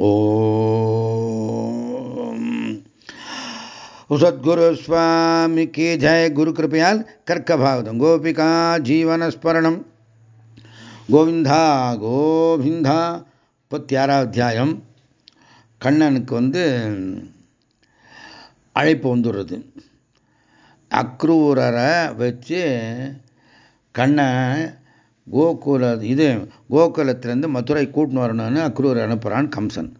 ஓசத்குரு சத்குரு சுவாமிக்கு ஜெய. குரு கிருப்பையால் கர்க்கபாவதம் கோபிகா ஜீவனஸ்மரணம். கோவிந்தா கோவிந்தா. முப்பத்தி அத்தியாயம். கண்ணனுக்கு வந்து அழைப்பு வந்துடுறது. அக்ரூரரை வச்சு கண்ணை கோகுல இது கோகுலத்திலேருந்து மதுரை கூட்டின்னு வரணும்னு அக்ரூர் அனுப்புகிறான் கம்சன்.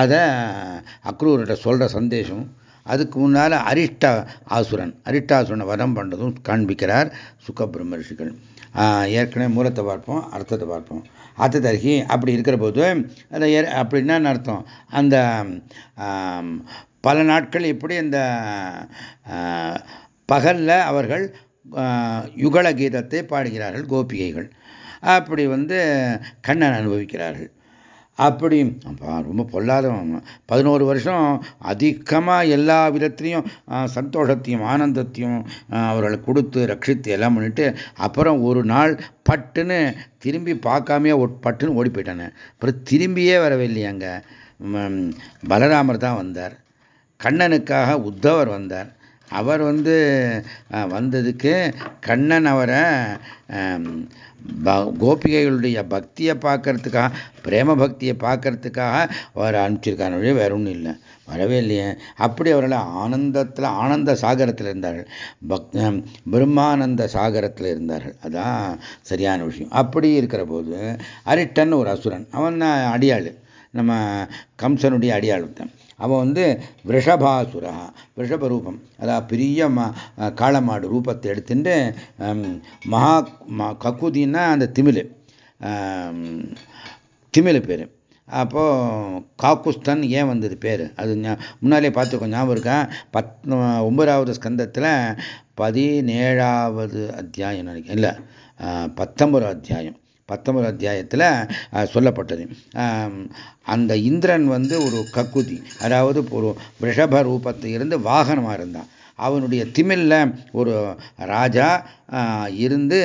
அதை அக்ரூர்கிட்ட சொல்கிற சந்தேஷம் அதுக்கு முன்னால் அரிஷ்ட ஆசுரன் அரிஷ்டாசுரனை வதம் பண்ணுறதும் காண்பிக்கிறார் சுக்கபிரம்ம ரிஷிகள் ஏற்கனவே மூலத்தை பார்ப்போம் அர்த்தத்தை பார்ப்போம். அர்த்ததர்கி அப்படி இருக்கிற போது அதை அப்படின்னா அர்த்தம்? அந்த பல நாட்கள் இப்படி அந்த பகலில் அவர்கள் யுகல கீதத்தை பாடுகிறார்கள் கோபிகைகள். அப்படி வந்து கண்ணன் அனுபவிக்கிறார்கள். அப்படி ரொம்ப பொல்லாதவன் பதினோரு வருஷம் அதிகமாக எல்லா விதத்துலையும் சந்தோஷத்தையும் ஆனந்தத்தையும் அவர்களை கொடுத்து ரட்சித்து எல்லாம் பண்ணிட்டு அப்புறம் ஒரு நாள் பட்டுன்னு திரும்பி பார்க்காமையே பட்டுன்னு ஓடி போயிட்டானே. அப்புறம் திரும்பியே வரவில்லையாங்க பலராமர் தான் வந்தார். கண்ணனுக்காக உத்தவர் வந்தார். அவர் வந்து வந்ததுக்கு கண்ணன் அவரை கோபிகைகளுடைய பக்தியை பார்க்கறதுக்காக பிரேம பக்தியை பார்க்கறதுக்காக அவர் அனுப்பிச்சிருக்காரு வேற ஒன்றும் இல்லை. வரவே இல்லையே. அப்படி அவர்கள் ஆனந்தத்தில் ஆனந்த சாகரத்தில் இருந்தார்கள். பக் பிரம்மானந்த சாகரத்தில் இருந்தார்கள். அதான் சரியான விஷயம். அப்படி இருக்கிற போது அரிட்டன் ஒரு அசுரன். அவன் அடியாள். நம்ம கம்சனுடைய அடியாள் அவன் வந்து விஷபாசுரா விஷப ரூபம் அதாவது பெரிய காளமாடு ரூபத்தை எடுத்துட்டு மகா கக்குதின்னா அந்த திமிழ் திமிழ் பேர். அப்போது காக்குஸ்தன் ஏன் வந்தது பேர்? அது முன்னாலே பார்த்துக்கோ ஞாபகம் இருக்கா? பத் ஒன்பதாவது ஸ்கந்தத்தில் பதினேழாவது அத்தியாயம் நினைக்கிறேன். இல்லை பத்தொன்பது அத்தியாயம். பத்தொன்பது அத்தியாயத்தில் சொல்லப்பட்டது. அந்த இந்திரன் வந்து ஒரு கக்குதி. அதாவது ஒரு ரிஷப ரூபத்தை இருந்து வாகனமாக இருந்தான். அவனுடைய திமில்ல ஒரு ராஜா இருந்து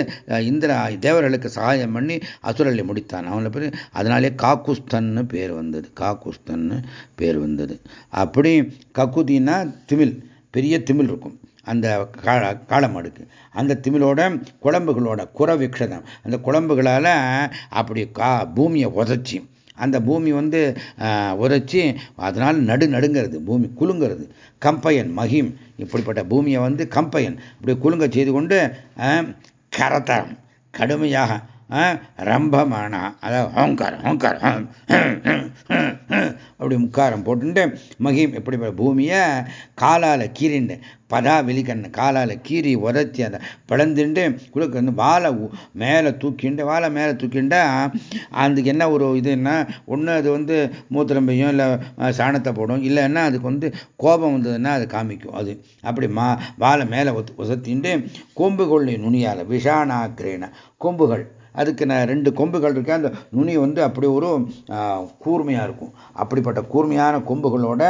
இந்திர தேவர்களுக்கு சகாயம் பண்ணி அசுரலை முடித்தான். அவனை பேர் அதனாலே காக்குஸ்தன்னு பேர் வந்தது. காக்குஸ்தன்னு பேர் வந்தது. அப்படி கக்குதின்னா திமில் பெரிய திமில் இருக்கும். அந்த காள காளமாடுக்கு அந்த திமிலோட குழம்புகளோட குறவிக்ஷதம் அந்த குழம்புகளால் அப்படி கா பூமியை உதச்சி அந்த பூமி வந்து உரைச்சி அதனால் நடு நடுங்கிறது பூமி குலுங்கிறது. கம்பையன் மகிம் இப்படிப்பட்ட பூமியை வந்து கம்பையன் இப்படி குலுங்க செய்து கொண்டு கரத்தரம் கடுமையாக ரம்பமானா அதாவது ஓங்காரம் ஓங்காரம் அப்படி முக்காரம் போட்டுட்டு மகிம் எப்படி பூமியை காலால் கீறிண்டு பதா வெளிக்கண்ணு காலால் கீறி உதச்சி அதை பிளந்துண்டு குழுக்கு வந்து வாழை மேலே தூக்கிண்டு வாழை மேலே தூக்கிண்டா அதுக்கு என்ன ஒரு இதுன்னா ஒன்று அது வந்து மூத்திரம்பையும் இல்லை சாணத்தை போடும் இல்லைன்னா அதுக்கு வந்து கோபம் வந்ததுன்னா அது காமிக்கும் அது. அப்படி மா வாழை மேலே உசத்திண்டு கொம்புகொள்ளி நுனியால் விஷானாக்கிரேன கொம்புகள். அதுக்கு நான் ரெண்டு கொம்புகள் இருக்கேன். அந்த நுனி வந்து அப்படி ஒரு கூர்மையாக இருக்கும். அப்படிப்பட்ட கூர்மையான கொம்புகளோட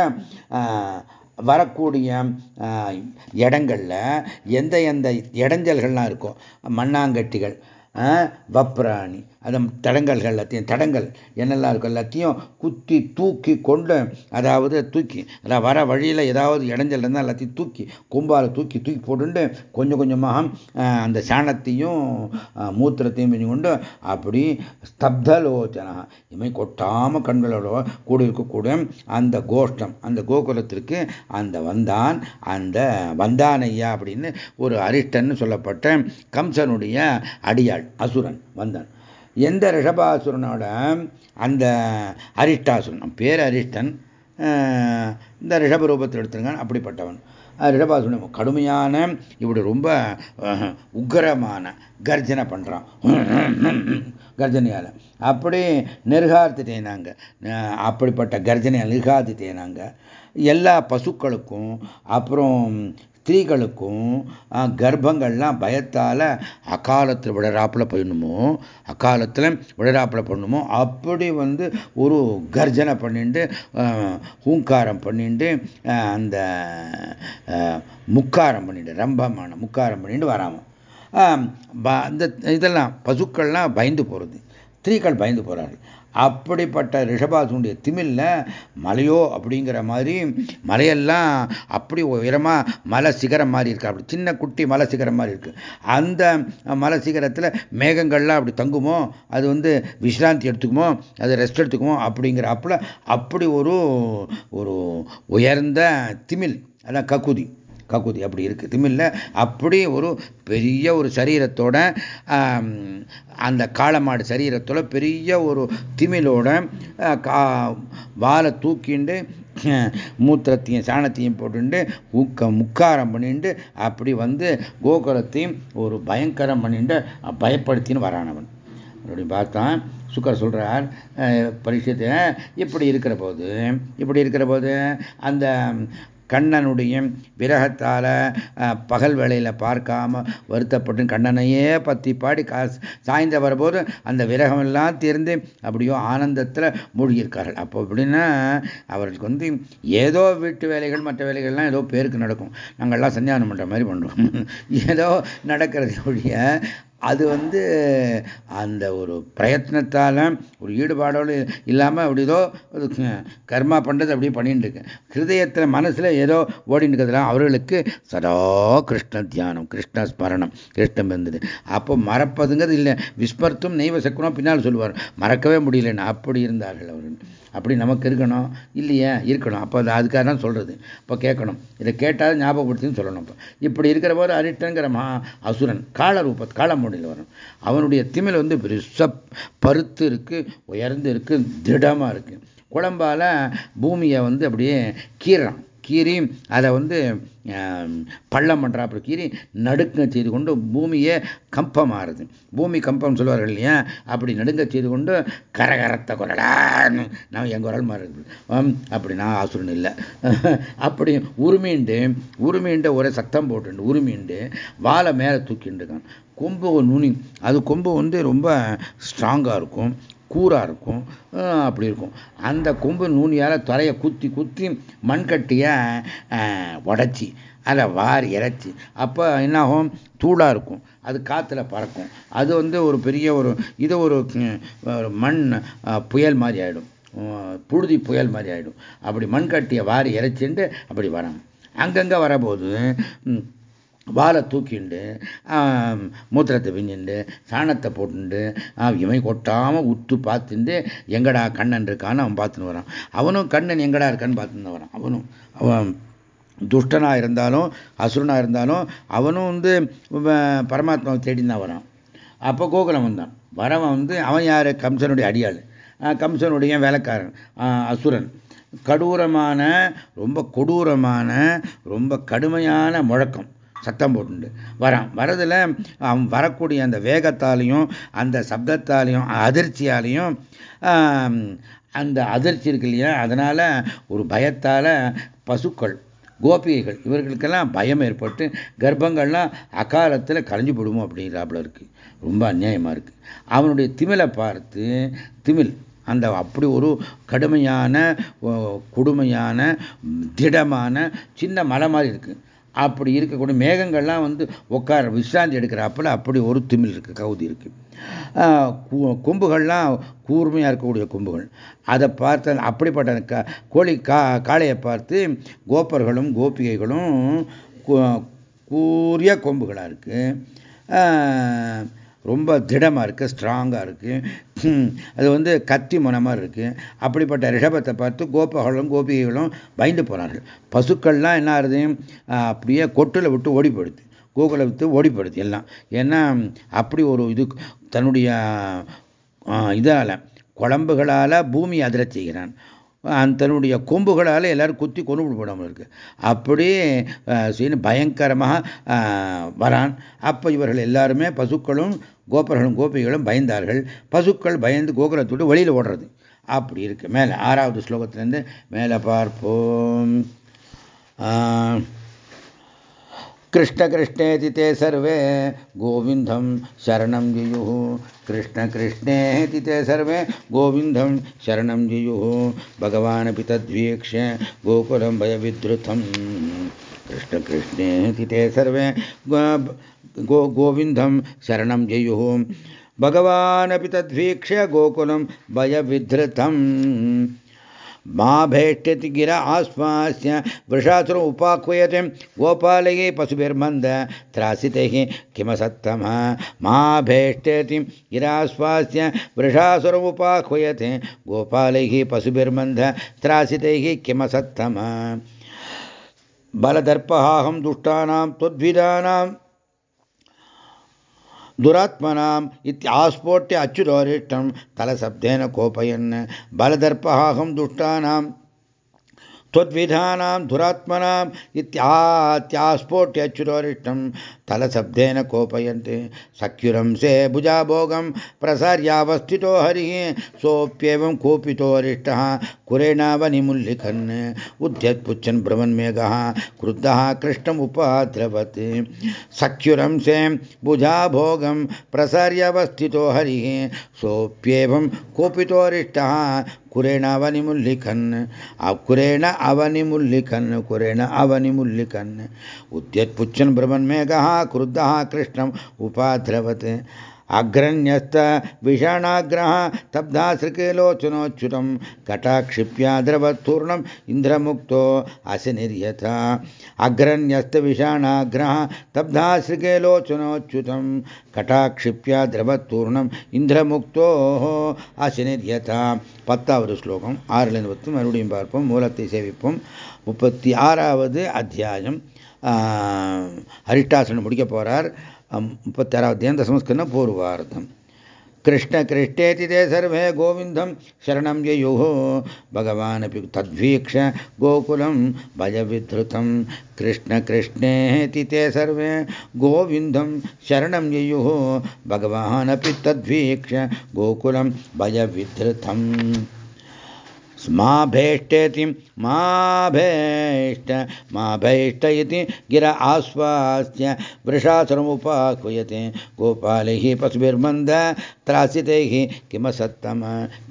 வரக்கூடிய இடங்களில் எந்த எந்த இடைஞ்சல்கள்லாம் இருக்கும்? மண்ணாங்கட்டிகள் வப்ராணி. அந்த தடங்கல்கள் எல்லாத்தையும் தடங்கள் என்னெல்லாம் இருக்கும் எல்லாத்தையும் குத்தி தூக்கி கொண்டு அதாவது தூக்கி அதாவது வர வழியில் ஏதாவது இடைஞ்சல் இருந்தால் எல்லாத்தையும் தூக்கி கொம்பால் தூக்கி தூக்கி போட்டுண்டு கொஞ்சம் கொஞ்சமாக அந்த சாணத்தையும் மூத்திரத்தையும் பண்ணி கொண்டு அப்படி ஸ்தப்தலோச்சனா இமை கொட்டாம கண்களோட கூட இருக்கக்கூடிய அந்த கோஷ்டம் அந்த கோகுலத்திற்கு அந்த வந்தான் அந்த வந்தானையா அப்படின்னு ஒரு அரிஷ்டன் சொல்லப்பட்ட கம்சனுடைய அடியாள். அசுரன் வந்தான். எந்த ரிஷபாசுரனோட அந்த அரிஷ்டாசுரன் பேர் அரிஷ்டன் இந்த ரிஷப ரூபத்தில் எடுத்திருக்கான் அப்படிப்பட்டவன். ரிஷபாசுரன் கடுமையான இப்படி ரொம்ப உக்கரமான கர்ஜனை பண்ணுறான் கர்ஜனையால். அப்படி நிர்காத்திட்டேனாங்க அப்படிப்பட்ட கர்ஜனையை நிர்காத்திட்டேனாங்க எல்லா பசுக்களுக்கும் அப்புறம் ஸ்திரீகளுக்கும் கர்ப்பங்கள்லாம் பயத்தால் அக்காலத்தில் விடராப்பில் பண்ணணுமோ அக்காலத்தில் விடராப்பில் பண்ணணுமோ அப்படி வந்து ஒரு கர்ஜனை பண்ணிட்டு ஹூங்காரம் பண்ணிட்டு அந்த முக்காரம் பண்ணிட்டு ரம்பமான முக்காரம் பண்ணிட்டு வராமல் அந்த இதெல்லாம் பசுக்கள்லாம் பயந்து போகிறது ஸ்திரீகள் பயந்து போகிறார்கள் அப்படிப்பட்ட ரிஷபாசுடைய திமில்ல மலையோ அப்படிங்கிற மாதிரி மலையெல்லாம் அப்படி உயரமாக மலை சிகரம் மாதிரி இருக்கு? அப்படி சின்ன குட்டி மலை சிகரம் மாதிரி இருக்கு. அந்த மலை சிகரத்தில் மேகங்கள்லாம் அப்படி தங்குமோ? அது வந்து விசிராந்தி எடுத்துக்குமோ? அது ரெஸ்ட் எடுத்துக்குமோ? அப்படிங்கிற அப்பல அப்படி ஒரு ஒரு உயர்ந்த திமில் அதான் கக்குதி. கக்குதி அப்படி இருக்கு. திமில்ல அப்படி ஒரு பெரிய ஒரு சரீரத்தோட அந்த காளமாடு சரீரத்தோட பெரிய ஒரு திமிலோட வாழை தூக்கிண்டு மூத்திரத்தையும் சாணத்தையும் போட்டுண்டு ஊக்க முக்காரம் பண்ணிட்டு அப்படி வந்து கோகுலத்தையும் ஒரு பயங்கரம் பண்ணிட்டு பயப்படுத்தின்னு வரானவன் அப்படி பார்த்தான் சுக்கர் சொல்றார் பரிசத்தை இப்படி இருக்கிற போது இப்படி இருக்கிற போது அந்த கண்ணனுடைய விரகத்தால் பகல் வேளையில் பார்க்காம வருத்தப்பட்டு கண்ணனையே பற்றி பாடி கா சாய்ந்த வரும்போது அந்த விரகம் எல்லாம் தீர்ந்து அப்படியோ ஆனந்தத்தில் மூழ்கியிருக்கார்கள். அப்போ அப்படின்னா அவர்களுக்கு வந்து ஏதோ வீட்டு வேலைகள் மற்ற வேலைகள்லாம் ஏதோ பேருக்கு நடக்கும். நாங்கள்லாம் சஞ்சானம் பண்ணுற மாதிரி பண்ணுறோம் ஏதோ நடக்கிறது ஒழிய அது வந்து அந்த ஒரு பிரயத்னத்தால் ஒரு ஈடுபாடோடு இல்லாமல் அப்படி ஏதோ கர்மா பண்ணுறது அப்படியே பண்ணிட்டு இருக்கு. ஹிருதயத்தில் மனசில் ஏதோ ஓடின்னு இருக்கிறதுலாம் அவர்களுக்கு சதா கிருஷ்ண தியானம் கிருஷ்ண ஸ்மரணம் கிருஷ்ணம் இருந்தது அப்போ மறப்பதுங்கிறது இல்லை. விஸ்மர்த்தும் நெய்வ சக்குனம் பின்னால் சொல்லுவார். மறக்கவே முடியலன்னு அப்படி இருந்தார்கள் அவர்கள். அப்படி நமக்கு இருக்கணும் இல்லையே இருக்கணும். அப்போ அது அதுக்காக தான் சொல்கிறது இப்போ கேட்கணும். இதை கேட்டால் ஞாபகப்படுத்தின்னு சொல்லணும் இப்போ இப்படி இருக்கிற போது அரிட்டங்கிற மா அசுரன் கால ரூபத் காலமொழியில் வரும். அவனுடைய திமில் வந்து பெருச பருத்து இருக்குது உயர்ந்து இருக்குது திடமாக இருக்குது குழம்பால் பூமியை வந்து அப்படியே கீறான் கீறி அதை வந்து பள்ளம் பண்ணுறாப்புல கீறி நடுக்க செய்து கொண்டு பூமியே கம்பமாறுது. பூமி கம்பம் சொல்லுவார்கள் இல்லையா? அப்படி நடுங்க செய்து கொண்டு கரகரத்த குரலான்னு நான் என் குரல் மாதிரி இருக்குது அப்படி நான் ஆசுரன் இல்லை. அப்படி உருமீண்டு உருமீண்டு ஒரே சத்தம் போட்டு உருமீண்டு வாழை மேலே தூக்கிட்டு இருக்கான். கொம்பு நுனி அது கொம்பு வந்து ரொம்ப ஸ்ட்ராங்காக இருக்கும். கூராக இருக்கும். அப்படி இருக்கும். அந்த கொம்பு நூனியால் தலையை குத்தி குத்தி மண்கட்டியை உடச்சி அதை வாரி இறைச்சி. அப்போ என்னாகும்? தூளாக இருக்கும். அது காற்றுல பறக்கும். அது வந்து ஒரு பெரிய ஒரு இது ஒரு மண் புயல் மாதிரி ஆகிடும் புழுதி புயல் மாதிரி ஆகிடும் அப்படி மண்கட்டியை வாரி இறைச்சிண்டு அப்படி வராங்க அங்கங்கே வரபோது வாழை தூக்கிண்டு மூத்திரத்தை பிஞ்சுண்டு சாணத்தை போட்டுண்டு இவன் கொட்டாமல் உத்து பார்த்துட்டு எங்கடா கண்ணன் இருக்கான்னு அவன் பார்த்துன்னு வரான். அவனும் கண்ணன் எங்கடா இருக்கான்னு பார்த்துன்னு வரான். அவனும் அவன் துஷ்டனாக இருந்தாலும் அசுரனாக இருந்தாலும் அவனும் வந்து பரமாத்மாவை தேடி தான் வரான். அப்போ கோகுலம் வந்தான். வரவன் வந்து அவன் யார்? கம்சனுடைய அடியாள். கம்சனுடைய வேலைக்காரன் அசுரன். கடூரமான ரொம்ப கொடூரமான ரொம்ப கடுமையான முழக்கம். சத்தம் போட்டுண்டு. வரான். வரதில் அவன் வரக்கூடிய அந்த வேகத்தாலையும் அந்த சப்தத்தாலையும் அதிர்ச்சியாலையும் அந்த அதிர்ச்சி இருக்கு இல்லையா? அதனால் ஒரு பயத்தால் பசுக்கள் கோபிகைகள் இவர்களுக்கெல்லாம் பயம் ஏற்பட்டு கர்ப்பங்கள்லாம் அகாலத்தில் கலைஞ்சு போடுமோ அப்படிங்கிறாப்புல இருக்கு. ரொம்ப அநியாயமாக இருக்கு. அவனுடைய திமிலை பார்த்து திமில் அந்த அப்படி ஒரு கடுமையான கொடுமையான திடமான சின்ன மலை மாதிரி இருக்குது அப்படி இருக்கக்கூடிய மேகங்கள்லாம் வந்து உட்கார விசிராந்தி எடுக்கிறாப்புல அப்படி ஒரு திமில் இருக்குது கவுதி இருக்குது கொம்புகள்லாம் கூர்மையாக இருக்கக்கூடிய கொம்புகள். அதை பார்த்து அப்படிப்பட்ட கோழி கா காளையை பார்த்து கோப்பர்களும் கோபிகைகளும் கூரிய கொம்புகளாக இருக்குது ரொம்ப திடமாக இருக்குது ஸ்ட்ராங்காக இருக்குது அது வந்து கத்தி முனை மாதிரி இருக்குது அப்படிப்பட்ட ரிஷபத்தை பார்த்து கோபகளும் கோபிகைகளும் பயந்து போனார்கள். பசுக்கள்லாம் என்ன ஆகுது அப்படியே கொட்டில் விட்டு ஓடி போயிடுது கோகுலை விட்டு ஓடி போயிடுது எல்லாம். ஏன்னா அப்படி ஒரு இது தன்னுடைய இதால் குழம்புகளால் பூமி அதிரச் செய்கிறான். தன்னுடைய கொம்புகளால் எல்லாரும் குத்தி கொண்டு போடாமல் இருக்கு. அப்படியே பயங்கரமாக வரான். அப்போ இவர்கள் எல்லாருமே பசுக்களும் கோபர்களும் கோபிகளும் பயந்தார்கள். பசுக்கள் பயந்து கோகுலத்தோடு வெளியில் ஓடுறது. அப்படி இருக்கு. மேலே ஆறாவது ஸ்லோகத்திலேருந்து மேலே பார்ப்போம். कृष्ण कृष्णेति ते सर्वे गोविन्दं शरणं जियुः। कृष्ण कृष्णेति ते सर्वे गोविन्दं शरणं जियुः। भगवानपि तद्वीक्ष्य, गोकुलं कृष्ण कृष्णेति ते सर्वे, गो गोविन्दं शरणं जयुः। भगवानपि तद्वीक्ष्य, गोकुलं भयविधृतम् मा भेष्यति गिर आश्वास्य वृषासुर उपाह्वयते गोपालये पशुभिर्मन्द, त्रासितैः किमसत्तम। मा भेष्यति गिराश्वास्य वृषासुर उपाह्वयते गोपालैः पशुभिर्मन्द, त्रासितैः किमसत्तम। बलदर्पहाहं दुष्टानां त्वद्विदानां दुरात्मनाम् इत्यास्फोट्य अच्युतोरिष्टं तलशब्देन कोपयन् बलदर्पहाहं दुष्टानां त्वद्विधानां दुरात्मनाम् इत्यास्फोट्यच्युतोरिष्टं तलशब्देन कोपयन्ते। सख्युरंसे भुजाभोगं प्रसार्यावस्थितो हरिः। सोऽप्येवं कोपितोऽरिष्टः कुरेणावनिमुल्लिखन् उद्यत्पुच्छन् भ्रमन्मेघः क्रुद्धः कृष्णम् उपाद्रवत्। सख्युरंसे भुजाभोगं प्रसार्यावस्थितो हरिः। सोऽप्येवं कोपितोऽरिष्टः कुरेण अवनिमुल्लिखन् कुरेण अवनिमुल्लिखन्। कुरेण अवनिमुल्लिखन्। उद्यत्पुच्छन् भ्रमन्मेघः क्रुद्धः कृष्णम् उपाद्रवत् अग्रण्यस्त विषाणाग्रह तब्धासृकेलोचनोच्युतं कटाक्षिप्या द्रवत्पूर्णम् इन्द्रमुक्तो अशनिर्यथा अग्रण्यस्त विषाणाग्रह तब्धासृकेलोचनोच्युतं कटाक्षिप्या द्रवत्पूर्णम् இந்திரமுக்தோः அசனிர்யதா பத்தாவது ஸ்லோகம் ஆறிலிருந்து பத்து மறுபடியும் பார்ப்போம் மூலத்தை சேவிப்போம் முப்பத்தி ஆறாவது அத்தியாயம் ஹரிஷ்டாசனம் முடிக்க போறார் मुपत्ताराध्यायं दशमस्कन्धं पूर्वार्धम् कृष्णकृष्णेति ते सर्वे गोविन्दं शरणं ययुः भगवानपि तद्वीक्ष गोकुलं भजविधृतं कृष्णकृष्णेति ते सर्वे गोविन्दं शरणं ययुः भगवानपि तद्वीक्ष गोकुलं भजविधृतम् मा भेष्टेति मा भेष्ट मा भेष्ट इति गिर आश्वास्य वृषासुरमुपाह्वयते गोपालैः पशुभिर्मन्द, त्रासितैः किमसत्तम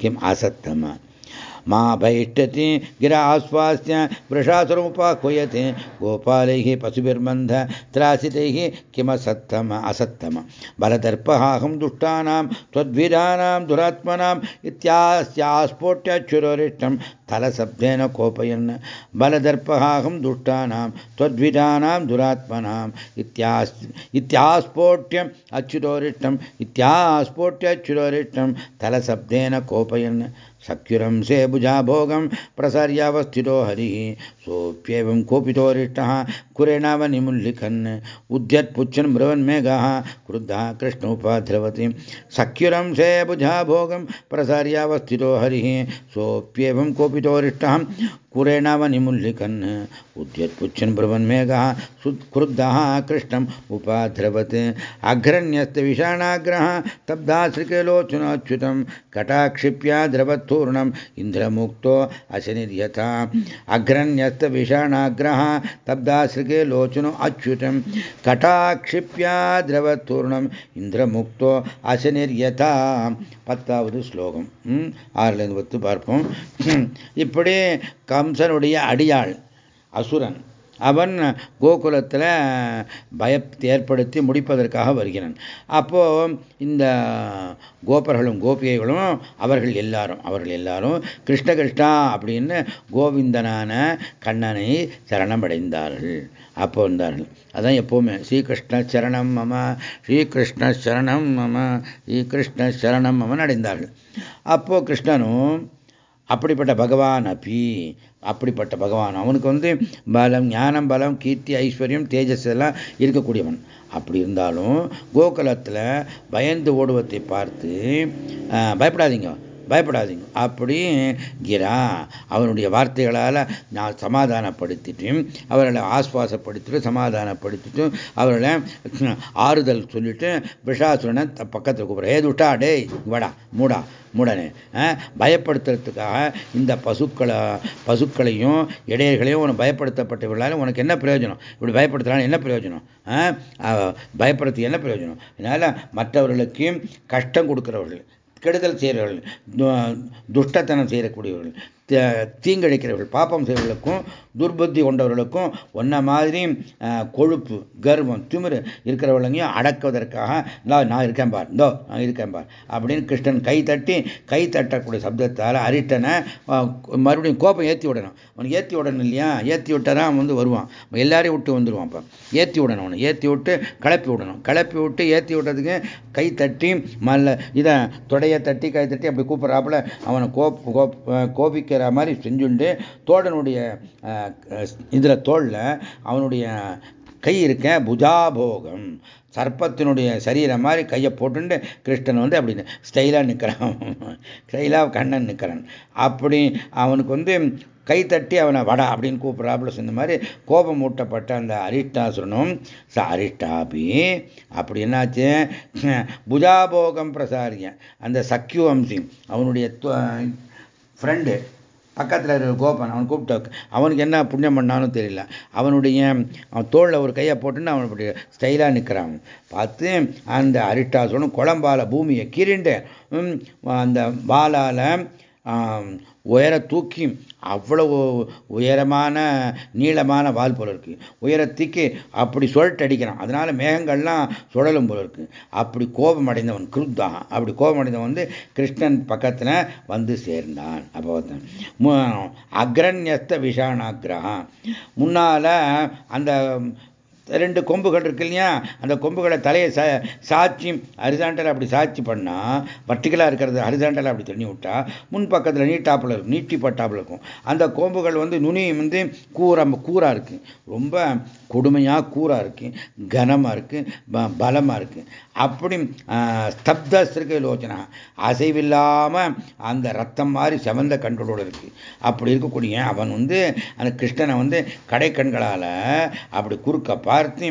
किम् असत्तम मा भैष्टति गिर आश्वास्य वृषासुरमुपाह्वयते गोपालैः पशुभिर्मन्ध त्रासितैः किमसत्तम असत्तम बलदर्पहाहं दुष्टानां त्वद्वीराणां दुरात्मनाम् इत्यास्यास्फोट्यच्छुरोरिष्टं तलशब्देन कोपयन् बलदर्पहाहं दुष्टानां त्वद्विधानां दुरात्मनाम् इत्यास् इत्यास्फोट्यम् अच्युतोरिष्टम् इत्यास्फोट्यच्छुरोरिष्टं तलशब्देन कोपयन् सख्युरं से भुजा भोगं प्रसर्यावस्थितो हरिः। सोऽप्येवं कोपितोरिष्टः कुरेणावनिमुल्लिखन्, उद्यत्पुच्छन् मृवन्मेघः क्रुद्धः कृष्णोपाध्रवति सख्युरं से भुजा भोगं प्रसर्यावस्थितो हरिः। सोऽप्येवं कोपितोरिष्टः कुरेणावनिमुल्लिखन्, उद्यत्पुच्छन् ब्रुवन्मेघः क्रुद्धः, कृष्णम् उपाध्रवत्। अघ्रण्यस्त विषाणाग्रः तब्धाश्रिकेलोचनाच्युतं कटाक्षिप्या द्रवत्थो द्रवत्पूर्णम् इन्द्रमुक्तो अशनिर्यथा अघ्रण्यस्तविषाणाग्रः तब्धाश्रिके लोचनो अच्युतं कटाक्षिप्या द्रवत्पूर्णम् இந்திரமுக்தோ அசனிர்யதா பத்தாவது ஸ்லோகம் ஆறுலேருந்து பத்து பார்ப்போம் இப்படி கம்சனுடைய அடியாள் அசுரன் அவன் கோகுலத்தில் பயத்தை ஏற்படுத்தி முடிப்பதற்காக வருகிறான். அப்போ இந்த கோபர்களும் கோபிகைகளும் அவர்கள் எல்லாரும் அவர்கள் எல்லாரும் கிருஷ்ண கிருஷ்ணா அப்படின்னு கோவிந்தனான கண்ணனை சரணமடைந்தார்கள். அப்போ வந்தார்கள். அதான் எப்போவுமே ஸ்ரீகிருஷ்ண சரணம் மம ஸ்ரீகிருஷ்ண சரணம் மம ஸ்ரீகிருஷ்ண சரணம் மமன் அடைந்தார்கள் அப்போ கிருஷ்ணனும் அப்படிப்பட்ட பகவான் அப்பி அப்படிப்பட்ட பகவான். அவனுக்கு வந்து பலம் ஞானம் பலம் கீர்த்தி ஐஸ்வர்யம் தேஜஸ் எல்லாம் இருக்கக்கூடியவன். அப்படி இருந்தாலும் கோகுலத்தில் பயந்து ஓடுவதை பார்த்து பயப்படாதீங்க. பயப்படாதீங்க. அப்படி கிரா அவனுடைய வார்த்தைகளால் நான் சமாதானப்படுத்திட்டும் அவர்களை ஆஸ்வாசப்படுத்திட்டு சமாதானப்படுத்திட்டும் அவர்களை ஆறுதல் சொல்லிட்டு விஷாசுரனை பக்கத்தில் கூப்பிட்ற ஏ துட்டா டேய் வடா மூடா மூடனே. பயப்படுத்துறதுக்காக இந்த பசுக்களை பசுக்களையும் இடையர்களையும் உனக்கு பயப்படுத்தப்பட்டவர்களால் உனக்கு என்ன பிரயோஜனம்? இப்படி பயப்படுத்துறாலும் என்ன பிரயோஜனம்? பயப்படுத்தி என்ன பிரயோஜனம்? அதனால் மற்றவர்களுக்கு கஷ்டம் கொடுக்குறவர்கள். கெடுதல் செய்கிறவர்கள் துஷ்டத்தனம் செய்யக்கூடியவர்கள் தீங்கழிக்கிறவர்கள் பாப்பம் செய்வர்களுக்கும் துர்புத்தி கொண்டவர்களுக்கும் ஒன்ன மாதிரி கொழுப்பு கர்வம் திமிரு இருக்கிறவர்களையும் அடக்குவதற்காக நான் இருக்கேன் பார் இந்தோ நான் இருக்கேன் பார் அப்படின்னு கிருஷ்ணன் கை தட்டி கை தட்டக்கூடிய சப்தத்தால் அரிட்டனை மறுபடியும் கோப்பம் ஏற்றி விடணும். அவனுக்கு ஏற்றி விடணும் இல்லையா? ஏற்றி விட்டாரா அவன் வந்து வருவான். எல்லாரையும் விட்டு வந்துடுவான் அப்போ ஏற்றி விடணும் அவனை. ஏற்றி விட்டு கிளப்பி விடணும். கிளப்பி விட்டு ஏற்றி விட்டதுக்கு கை தட்டி மல்ல இதை தொடையை தட்டி கை தட்டி அப்படி கூப்பிட்றாப்புல அவனை கோப் செய்கிற மாதிரி செஞ்சுண்டு தோழனுடைய இதில் தோளில் அவனுடைய கை இருக்க புஜாபோகம். சர்ப்பத்தினுடைய சரீரம் மாதிரி கையை போட்டுண்டு கிருஷ்ணன் வந்து அப்படி ஸ்டைலாக நிற்கிறான் ஸ்டைலாக கண்ணன் நிற்கிறான் அப்படி அவனுக்கு வந்து கை தட்டி அவனை வடா அப்படின்னு கூப்பிட்றாப்புல சொன்ன மாதிரி கோபம் மூட்டப்பட்ட அந்த அரிஷ்டாசுரனும் ச அரிஷ்டாபி அப்படி என்னாச்சு? புஜாபோகம் பிரசாரிய அந்த சக்கியவம்சி அவனுடைய ஃப்ரெண்டு பக்கத்தில் இருக்கிற கோபன் அவன் கூப்பிட்டு அவனுக்கு என்ன புண்ணியம் பண்ணாலும் தெரியல. அவனுடைய அவன் தோளில் ஒரு கையை போட்டுன்னு அவன் அப்படி ஸ்டைலாக நிற்கிறான் பார்த்து அந்த அரிட்டாசனும் குழம்பால பூமியை கிரிண்டு அந்த வாலால் உயர தூக்கி அவ்வளவு உயரமான நீளமான வால் போல இருக்கு. உயரத்துக்கு அப்படி சுழட்டு அடிக்கிறான். அதனால மேகங்கள்லாம் சுழலும் போல இருக்கு. அப்படி கோபம் அடைந்தவன் கிருத்தான் அப்படி கோபம் அடைந்தவன் வந்து கிருஷ்ணன் பக்கத்தில் வந்து சேர்ந்தான். அப்போ அக்ரண்யஸ்த விஷானாகிரகம் முன்னால அந்த ரெண்டு கொம்புகள் இருக்கு இல்லையா? அந்த கொம்புகளை தலையை சா சாட்சி ஹரிசாண்டல் அப்படி சாட்சி பண்ணால் வர்டிகலாக இருக்கிறது ஹரிசாண்டல் அப்படி தண்ணி விட்டா முன் பக்கத்தில் நீட்டாப்பில் இருக்கும் நீட்டி பட்டாப்பில் இருக்கும். அந்த கொம்புகள் வந்து நுனி வந்து கூற கூறாக இருக்குது ரொம்ப கொடுமையாக கூறாக இருக்குது கனமாக இருக்குது பலமாக இருக்குது அப்படி ஸ்தப்த சிறுகை லோச்சனா அசைவில்லாமல் அந்த ரத்தம் மாதிரி செவந்த கண்களோடு இருக்குது அப்படி இருக்கக்கூடிய அவன் வந்து அந்த கிருஷ்ணனை வந்து கடைக்கண்களால் அப்படி குறுக்கப்பா பார்த்து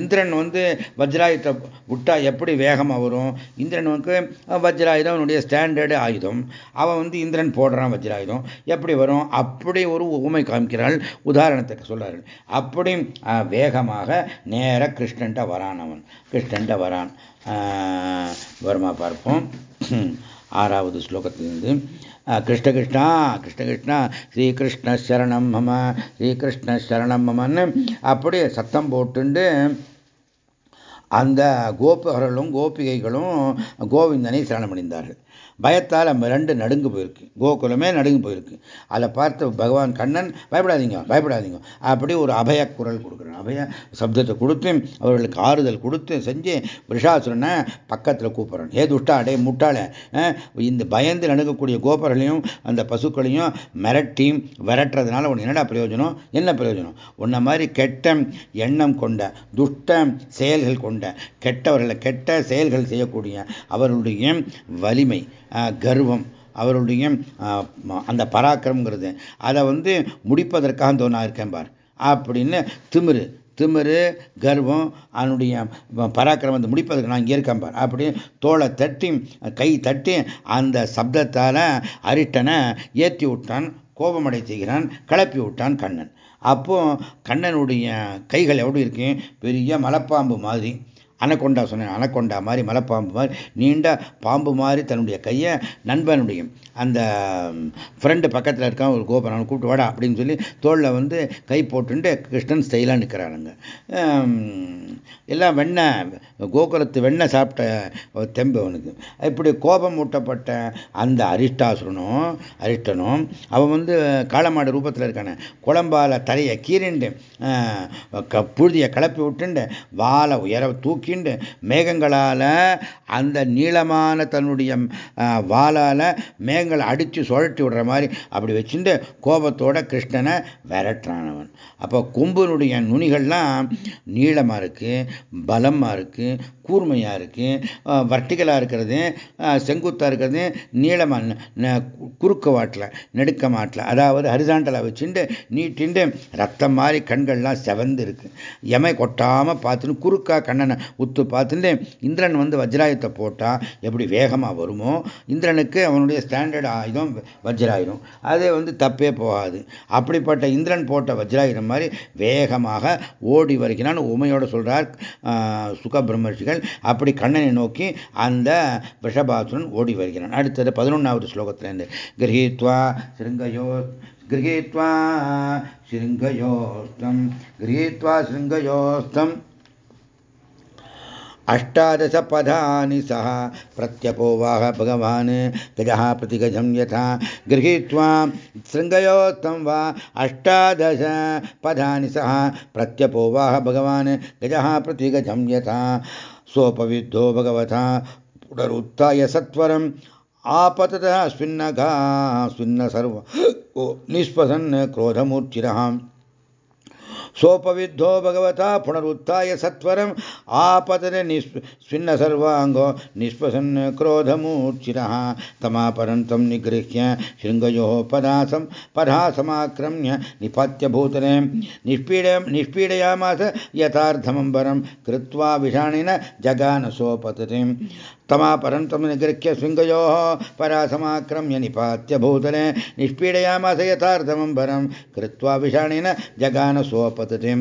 இந்திரன் வந்து வஜ்ராயுதத்தை விட்டா எப்படி வேகமாக வரும்? இந்திரன் வந்து வஜ்ராயுதம் அவனுடைய ஸ்டாண்டர்டு ஆயுதம். அவன் வந்து இந்திரன் போடுறான் வஜ்ராயுதம். எப்படி வரும்? அப்படி ஒரு உமை காமிக்கிறாள். உதாரணத்துக்கு சொல்கிறார்கள் அப்படி வேகமாக நேர கிருஷ்ணன்ட்ட வரான் அவன். கிருஷ்ணன்ட்ட வரான். வருமா பார்ப்போம். ஆறாவது ஸ்லோகத்திலிருந்து. கிருஷ்ணகிருஷ்ணா கிருஷ்ணகிருஷ்ணா ஸ்ரீகிருஷ்ண சரணம் மம ஸ்ரீகிருஷ்ண சரணம் மமன்னு அப்படி சத்தம் போட்டுண்டு அந்த கோபுகளும் கோபிகைகளும் கோவிந்தனை சரணமடைந்தார்கள் பயத்தால் ரெண்டு நடுங்கு போயிருக்கு. கோகுலமே நடுங்கு போயிருக்கு. அதை பார்த்து பகவான் கண்ணன் பயப்படாதீங்க பயப்படாதீங்க. அப்படி ஒரு அபய குரல் கொடுக்குறேன். அபய சப்தத்தை கொடுத்து அவர்களுக்கு ஆறுதல் கொடுத்து செஞ்சு விஷாசுரனை பக்கத்தில் கூப்பிட்றேன். ஏ துஷ்டா அடே முட்டாள இந்த பயந்து நடுங்கக்கூடிய கோபர்களையும் அந்த பசுக்களையும் மிரட்டி விரட்டுறதுனால உனக்கு என்னடா பிரயோஜனம்? என்ன பிரயோஜனம்? உன்ன மாதிரி கெட்ட எண்ணம் கொண்ட துஷ்ட செயல்கள் கொண்ட கெட்டவர்களை கெட்ட செயல்கள் செய்யக்கூடிய அவர்களுடைய வலிமை கர்வம். அவருடைய அந்த பராக்கிரம்ங்கிறது. அதை வந்து முடிப்பதற்காக தோ நான் இருக்கேன் பார். அப்படின்னு திமிரு. திமிரு கர்வம் அவனுடைய பராக்கிரமத்தை முடிப்பதற்கு நான் இங்கே இருக்கேன் பார். அப்படி தோலை தட்டி கை தட்டி அந்த சப்தத்தால் அரிட்டனை ஏற்றி விட்டான் கோபமடை செய்கிறான் கிளப்பி விட்டான் கண்ணன். அப்போ கண்ணனுடைய கைகள் எப்படி இருக்கு? பெரிய மலைப்பாம்பு மாதிரி. அனக்கொண்டா சொன்னேன் அனக்கொண்டா மாதிரி மலைப்பாம்பு மாதிரி நீண்ட பாம்பு மாதிரி தன்னுடைய கையை நண்பனுடைய அந்த ஃப்ரெண்டு பக்கத்தில் இருக்கான் ஒரு கோபுரம் கூப்பிட்டு வாடா அப்படின்னு சொல்லி தோளில் வந்து கை போட்டுட்டு கிருஷ்ணன் ஸ்டைலாக நிற்கிறானுங்க எல்லாம் வெண்ணெய் கோகுலத்து வெண்ணெய் சாப்பிட்ட தெம்பு அவனுக்கு. இப்படி கோபம் ஊட்டப்பட்ட அந்த அரிஷ்டாசுரனும் அரிஷ்டனும் அவன் வந்து காளமாடு ரூபத்தில் இருக்கானே குழம்பால தலையை கீறிண்டு புழுதியை கிளப்பி விட்டுண்டு வாழை உயர தூக்கிண்டு மேகங்களால் அந்த நீளமான தன்னுடைய வாளால் மேகங்களை அடித்து சுழட்டி விடுற மாதிரி அப்படி வச்சுட்டு கோபத்தோட கிருஷ்ணனை விரட்டுறானவன். அப்போ கொம்புனுடைய நுனிகள்லாம் நீளமாக இருக்குது பலமாக இருக்குது கூர்மையாக இருக்குது வர்டிகலாக இருக்கிறது செங்குத்தாக இருக்கிறது நீளமாக குறுக்க வாட்டில் நெடுக்க மாட்டில் அதாவது ஹரிசாண்டலாக வச்சுட்டு நீட்டிண்டு ரத்தம் மாதிரி கண்கள்லாம் செவந்து இருக்கு. எமை கொட்டாமல் பார்த்துன்னு குறுக்கா கண்ணனை உத்து பார்த்துட்டு இந்திரன் வந்து வஜ்ராயுத்தை போட்டால் எப்படி வேகமாக வருமோ இந்திரனுக்கு அவனுடைய ஸ்டாண்டர்ட் ஆயுதம் வஜ்ராயுதம் அது வந்து தப்பே போகாது அப்படிப்பட்ட இந்திரன் போட்ட வஜ்ராயுதம் மாதிரி வேகமாக ஓடி வருகிறான் உமையோட சொல்றார் சுக பிரம்மர்ஷிகள் அப்படி கண்ணனை நோக்கி அந்த விஷபாசுரன் ஓடி வருகிறான் அடுத்தது பதினொன்றாவது ஸ்லோகத்திலேருந்து கிரகித்வா சிருங்கயோ गृहीत्वा शृङ्गयोस्तम् गृहीत्वा शृङ्गयोस्तम् अष्टादशपदानि सह प्रत्यपोवाह भगवान् गजः प्रतिगजं यथा गृहीत्वा शृङ्गयोत्तं वा अष्टादश पदानि सह प्रत्यपोवाह भगवान् गजः प्रतिगजं यथा सोपविद्धो भगवता पुनरुत्थाय सत्वरम् आपततः स्विन्नघा स्विन्न सर्व निष्पसन् क्रोधमूर्चिरः सोपविद्धो भगवता पुनरुत्थाय सत्वरम् आपतने स्विन्न सर्वाङ्गो निष्पसन् क्रोधमूर्चिरः तमापरन्तं निगृह्य शृङ्गयोः पदासं पदासमाक्रम्य निपात्य भूतले निष्पीड निष्पीडयामास यथार्थमम्बरं कृत्वा विषाणिन जगान सोपततिम् तमापरन्तं निगृह्य शृङ्गयोः परासमाक्रम्य निपात्य भूतले निष्पीडयामास यथार्थमम्बरं कृत्वा विषाणेन जगान स्वपतते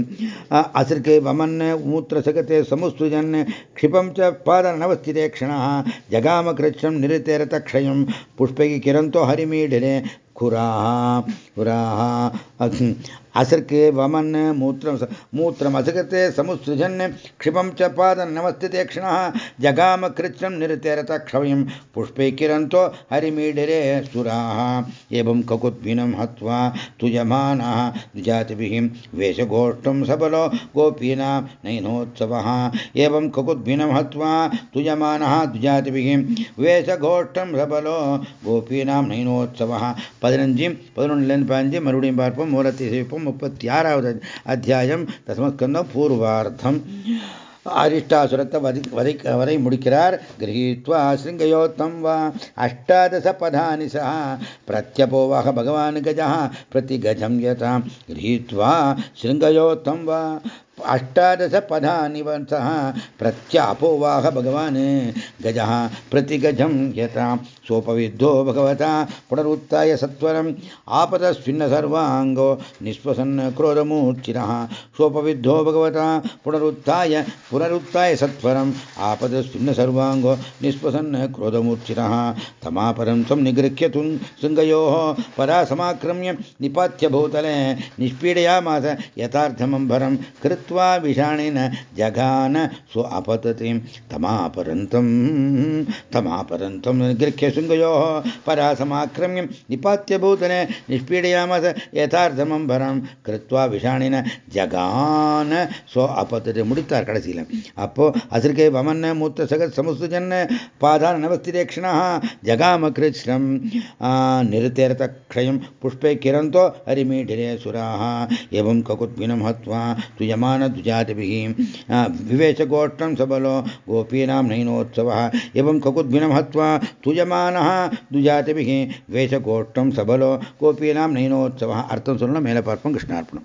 असृके वमन्, मूत्रसगते समुत्सृजन्, क्षिपं च पादनवस्थिते क्षणः जगामकृच्छं निरतेरतक्षयं पुष्पैः किरन्तो हरिमीढिरे खुराः खुराः। असृके वमन् मूत्रं मूत्रम् असृगते समुत्सृजन् क्षिपं च पादनवस्थिते क्षणः जगाम कृच्छं निरतेरतक्षयं पुष्पे किरन्तो हरिमीडिरे सुराः एवं ककुद्भिनं हत्वा तुजमानः द्विजातिभिः वेशगोष्ठं सबलो गोपीनां नयनोत्सवः एवं ककुद्भिनं हत्वा तुजमानः द्विजातिभिः வேஷகோஷ்டம் சபலோ கோபீனாம் நைனோத்சவா பதினஞ்சு பதினொன்னுலேருந்து பதினஞ்சு மறுபடியும் பார்ப்போம் மூலத்தை சேவிப்போம் முப்பத்தி ஆறாவது அத்தியாயம் தசமஸ்கந்தம் பூர்வார்த்தம் அரிஷ்டாசுரத்தை வதி வதை வரை முடிக்கிறார் கிரகீத்வா சிருங்கயோத்தம் வா அஷ்டாதச பதானி சா பிரத்யபோவாக பகவான் கஜா பிரதி கஜம் யதா கிரகீத்வா சிருங்கயோத்தம் வா अष्टादशपदानि वंसः प्रत्यापोवाह भगवान्। गजः प्रतिगजं यथा। सोपविद्धो भगवता पुनरुत्थाय सत्वरम्। आपतस्विन्न सर्वाङ्गो निःश्वसन् क्रोधमूर्चिनः सोपविद्धो भगवता पुनरुत्थाय पुनरुत्थाय सत्वरम्। आपतस्विन्न सर्वाङ्गो निःश्वसन् क्रोधमूर्चिनः तमापरं त्वं निगृह्य तुं शृङ्गयोः। परा समाक्रम्य निपात्य भूतले निष्पीडयामास यथार्थमम्बरं कृत्वा हत्वा विषाणेन जघान सु अपतति तमापरन्तम् तमापरन्तम् गृह्यशृङ्गयोः परा समाक्रम्य निपात्यभूतने निष्पीडयामस यथार्थमम्बरम् कृत्वा विषाणेन जघान सो अपतति मुडितार् कडशील। अपो असृके वमन् मूत्रसगत्समुसृजन् पादानवस्थिरेक्षिणः जगामकृष्णम् निरतेरतक्षयम् पुष्पे किरन्तो हरिमीठिरे सुराः। एवम् ककुद्विनम् हत्वा तु यमान दुजातिभिः विवेशगोष्ठं सबलो, गोपीना नयनोत्सव एवं ककुद्भिनं हत्वा तुजमानः दुजातिभिः वेशगोष्ठं सबलो, गोपीनां नयनोत्सवः अर्थं सुरणं मेलपार्पं कृष्णार्पणम्।